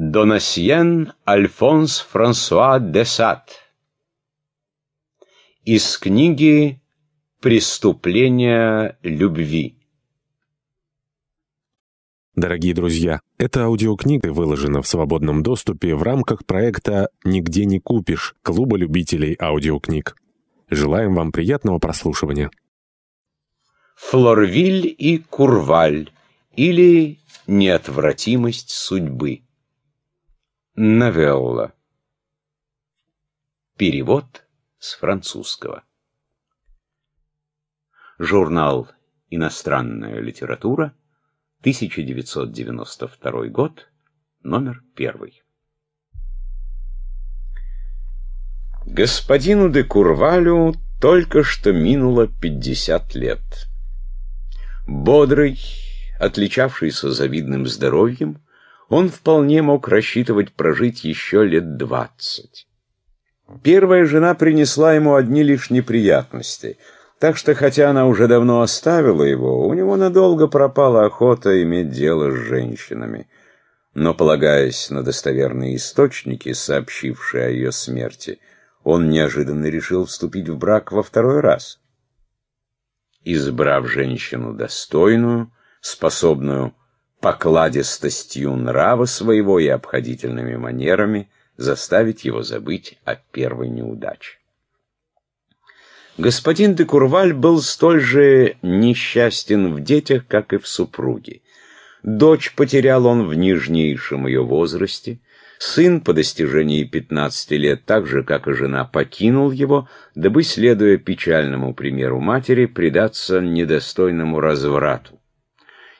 Донасьен Альфонс Франсуа де Сад Из книги «Преступление любви» Дорогие друзья, эта аудиокнига выложена в свободном доступе в рамках проекта «Нигде не купишь» Клуба любителей аудиокниг. Желаем вам приятного прослушивания. Флорвиль и Курваль или Неотвратимость судьбы Новелла. Перевод с французского. Журнал «Иностранная литература», 1992 год, номер первый. Господину де Курвалю только что минуло 50 лет. Бодрый, отличавшийся завидным здоровьем, он вполне мог рассчитывать прожить еще лет двадцать. Первая жена принесла ему одни лишь неприятности, так что, хотя она уже давно оставила его, у него надолго пропала охота иметь дело с женщинами. Но, полагаясь на достоверные источники, сообщившие о ее смерти, он неожиданно решил вступить в брак во второй раз. Избрав женщину достойную, способную покладистостью нрава своего и обходительными манерами заставить его забыть о первой неудаче. Господин де Курваль был столь же несчастен в детях, как и в супруге. Дочь потерял он в нежнейшем ее возрасте, сын по достижении 15 лет, так же, как и жена, покинул его, дабы, следуя печальному примеру матери, предаться недостойному разврату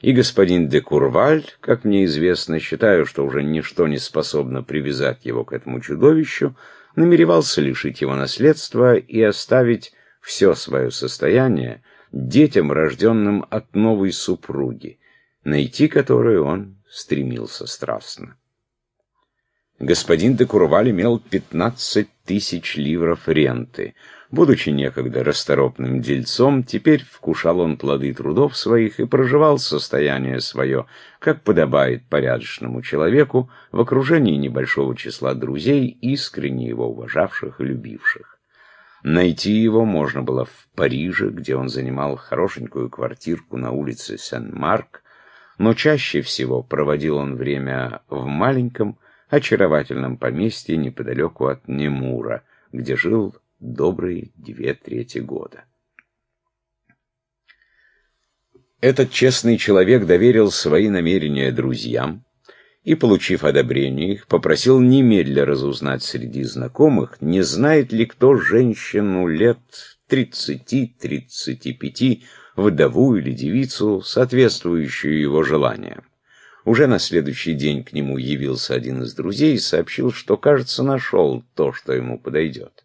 и господин де Курваль, как мне известно, считаю, что уже ничто не способно привязать его к этому чудовищу, намеревался лишить его наследства и оставить все свое состояние детям, рожденным от новой супруги, найти которую он стремился страстно. Господин де Курваль имел пятнадцать тысяч ливров ренты — Будучи некогда расторопным дельцом, теперь вкушал он плоды трудов своих и проживал состояние свое, как подобает порядочному человеку, в окружении небольшого числа друзей, искренне его уважавших и любивших. Найти его можно было в Париже, где он занимал хорошенькую квартирку на улице Сен-Марк, но чаще всего проводил он время в маленьком, очаровательном поместье неподалеку от Немура, где жил добрые две трети года. Этот честный человек доверил свои намерения друзьям и, получив одобрение их, попросил немедля разузнать среди знакомых, не знает ли кто женщину лет тридцати-тридцати пяти, вдову или девицу, соответствующую его желаниям. Уже на следующий день к нему явился один из друзей и сообщил, что, кажется, нашел то, что ему подойдет.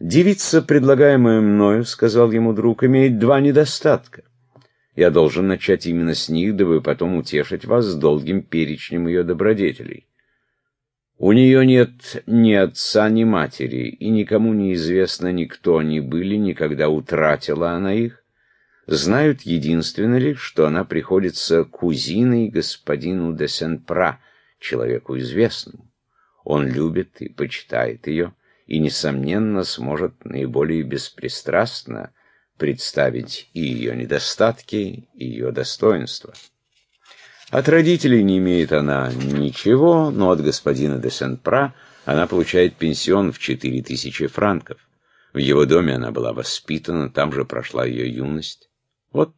«Девица, предлагаемая мною, — сказал ему друг, — имеет два недостатка. Я должен начать именно с них, дабы потом утешить вас с долгим перечнем ее добродетелей. У нее нет ни отца, ни матери, и никому не известно, ни они были, никогда утратила она их. Знают единственно лишь, что она приходится кузиной господину де Сен-Пра, человеку известному. Он любит и почитает ее и, несомненно, сможет наиболее беспристрастно представить и ее недостатки, и ее достоинства. От родителей не имеет она ничего, но от господина де Сен-Пра она получает пенсион в 4000 франков. В его доме она была воспитана, там же прошла ее юность. Вот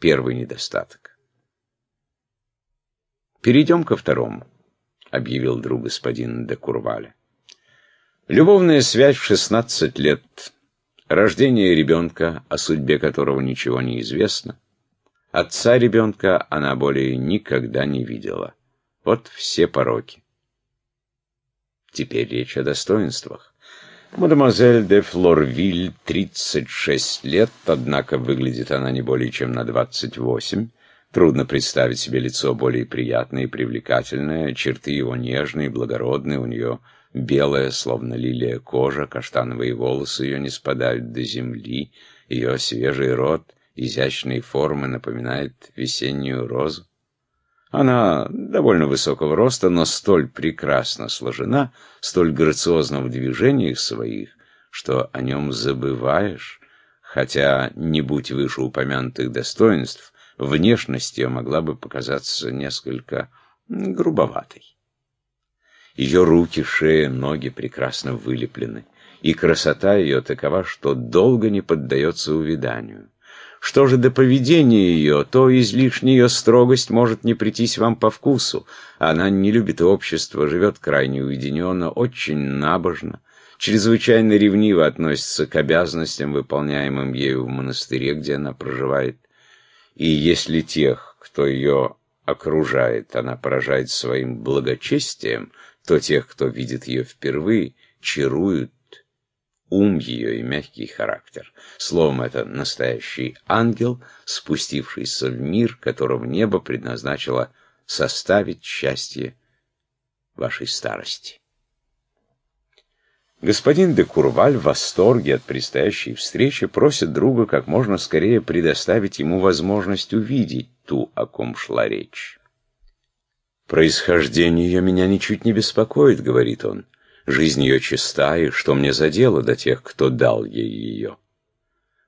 первый недостаток. «Перейдем ко второму», — объявил друг господина де Курваля. Любовная связь в 16 лет, рождение ребенка, о судьбе которого ничего не известно. Отца ребенка она более никогда не видела. Вот все пороки. Теперь речь о достоинствах. Мадемуазель де Флорвиль, 36 лет, однако выглядит она не более чем на 28. Трудно представить себе лицо более приятное и привлекательное, черты его нежные, благородные, у нее белая, словно лилия кожа, каштановые волосы ее не спадают до земли, ее свежий рот, изящные формы напоминает весеннюю розу. Она довольно высокого роста, но столь прекрасно сложена, столь грациозна в движениях своих, что о нем забываешь, хотя, не будь вышеупомянутых достоинств, внешность ее могла бы показаться несколько грубоватой. Ее руки, шея, ноги прекрасно вылеплены, и красота ее такова, что долго не поддается увяданию. Что же до поведения ее, то излишняя ее строгость может не прийтись вам по вкусу. Она не любит общество, живет крайне уединенно, очень набожно, чрезвычайно ревниво относится к обязанностям, выполняемым ею в монастыре, где она проживает. И если тех, кто ее окружает, она поражает своим благочестием, то тех, кто видит ее впервые, чаруют ум ее и мягкий характер. Словом, это настоящий ангел, спустившийся в мир, которого небо предназначило составить счастье вашей старости. Господин де Курваль в восторге от предстоящей встречи просит друга как можно скорее предоставить ему возможность увидеть ту, о ком шла речь. «Происхождение ее меня ничуть не беспокоит», — говорит он. Жизнь ее чиста, и что мне за дело до тех, кто дал ей ее?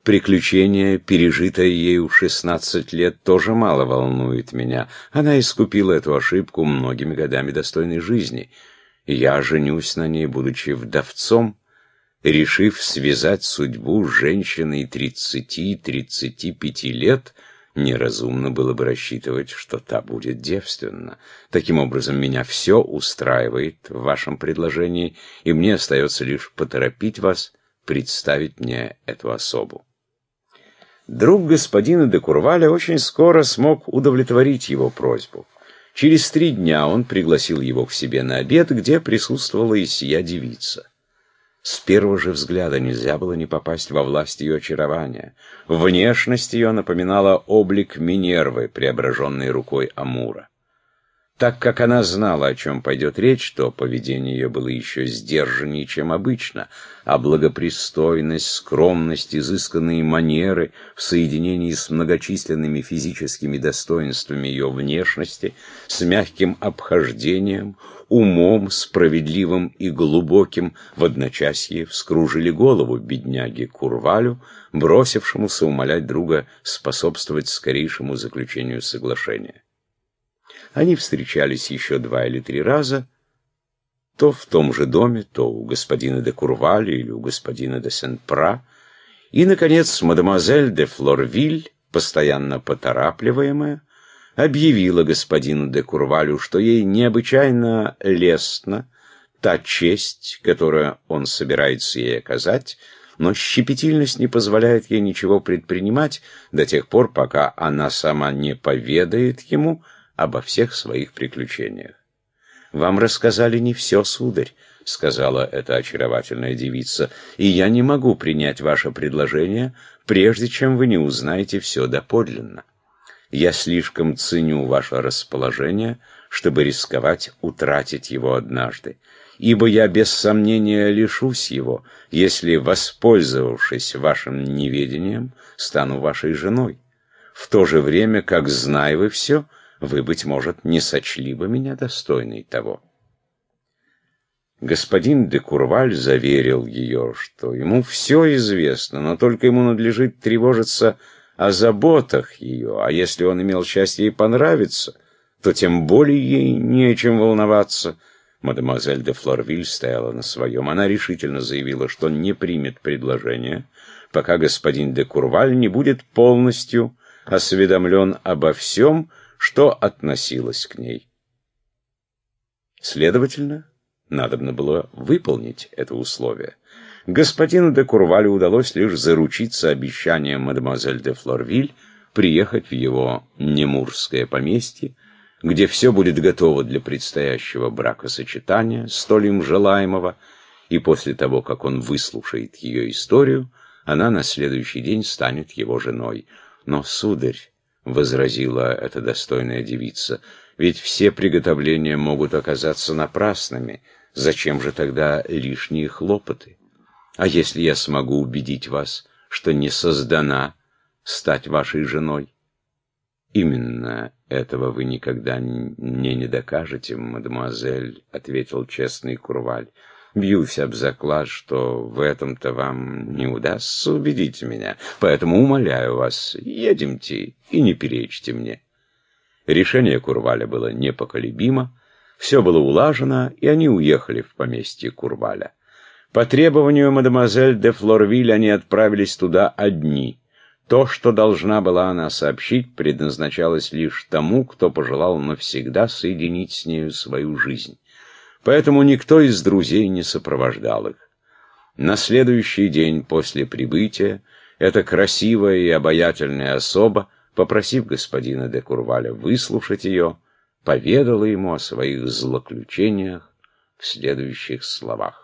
Приключение, пережитое ею в шестнадцать лет, тоже мало волнует меня. Она искупила эту ошибку многими годами достойной жизни. Я женюсь на ней, будучи вдовцом, решив связать судьбу женщины тридцати-тридцати пяти лет — неразумно было бы рассчитывать, что та будет девственна. Таким образом, меня все устраивает в вашем предложении, и мне остается лишь поторопить вас представить мне эту особу. Друг господина де Курваля очень скоро смог удовлетворить его просьбу. Через три дня он пригласил его к себе на обед, где присутствовала и сия девица. С первого же взгляда нельзя было не попасть во власть ее очарования. Внешность ее напоминала облик Минервы, преображенной рукой Амура. Так как она знала, о чем пойдет речь, то поведение ее было еще сдержаннее, чем обычно, а благопристойность, скромность, изысканные манеры в соединении с многочисленными физическими достоинствами ее внешности, с мягким обхождением, умом, справедливым и глубоким, в одночасье вскружили голову бедняге Курвалю, бросившемуся умолять друга способствовать скорейшему заключению соглашения. Они встречались еще два или три раза, то в том же доме, то у господина де Курвали или у господина де Сен-Пра, и, наконец, мадемуазель де Флорвиль, постоянно поторапливаемая, объявила господину де Курвалю, что ей необычайно лестна та честь, которую он собирается ей оказать, но щепетильность не позволяет ей ничего предпринимать до тех пор, пока она сама не поведает ему обо всех своих приключениях. «Вам рассказали не все, сударь», — сказала эта очаровательная девица, «и я не могу принять ваше предложение, прежде чем вы не узнаете все доподлинно. Я слишком ценю ваше расположение, чтобы рисковать утратить его однажды, ибо я без сомнения лишусь его, если, воспользовавшись вашим неведением, стану вашей женой. В то же время, как знай вы все, — вы, быть может, не сочли бы меня достойной того. Господин де Курваль заверил ее, что ему все известно, но только ему надлежит тревожиться о заботах ее, а если он имел счастье ей понравиться, то тем более ей не о чем волноваться. Мадемуазель де Флорвиль стояла на своем. Она решительно заявила, что не примет предложение, пока господин де Курваль не будет полностью осведомлен обо всем, что относилось к ней. Следовательно, надобно было выполнить это условие. Господину де Курвалю удалось лишь заручиться обещанием мадемуазель де Флорвиль приехать в его немурское поместье, где все будет готово для предстоящего бракосочетания, столь им желаемого, и после того, как он выслушает ее историю, она на следующий день станет его женой. Но, сударь, — возразила эта достойная девица. «Ведь все приготовления могут оказаться напрасными. Зачем же тогда лишние хлопоты? А если я смогу убедить вас, что не создана стать вашей женой? «Именно этого вы никогда мне не докажете, мадемуазель», — ответил честный Курваль. «Бьюсь об заклад, что в этом-то вам не удастся убедить меня, поэтому умоляю вас, едемте и не перечьте мне». Решение Курваля было непоколебимо, все было улажено, и они уехали в поместье Курваля. По требованию мадемуазель де Флорвиль они отправились туда одни — то, что должна была она сообщить, предназначалось лишь тому, кто пожелал навсегда соединить с нею свою жизнь. Поэтому никто из друзей не сопровождал их. На следующий день после прибытия эта красивая и обаятельная особа, попросив господина де Курваля выслушать ее, поведала ему о своих злоключениях в следующих словах.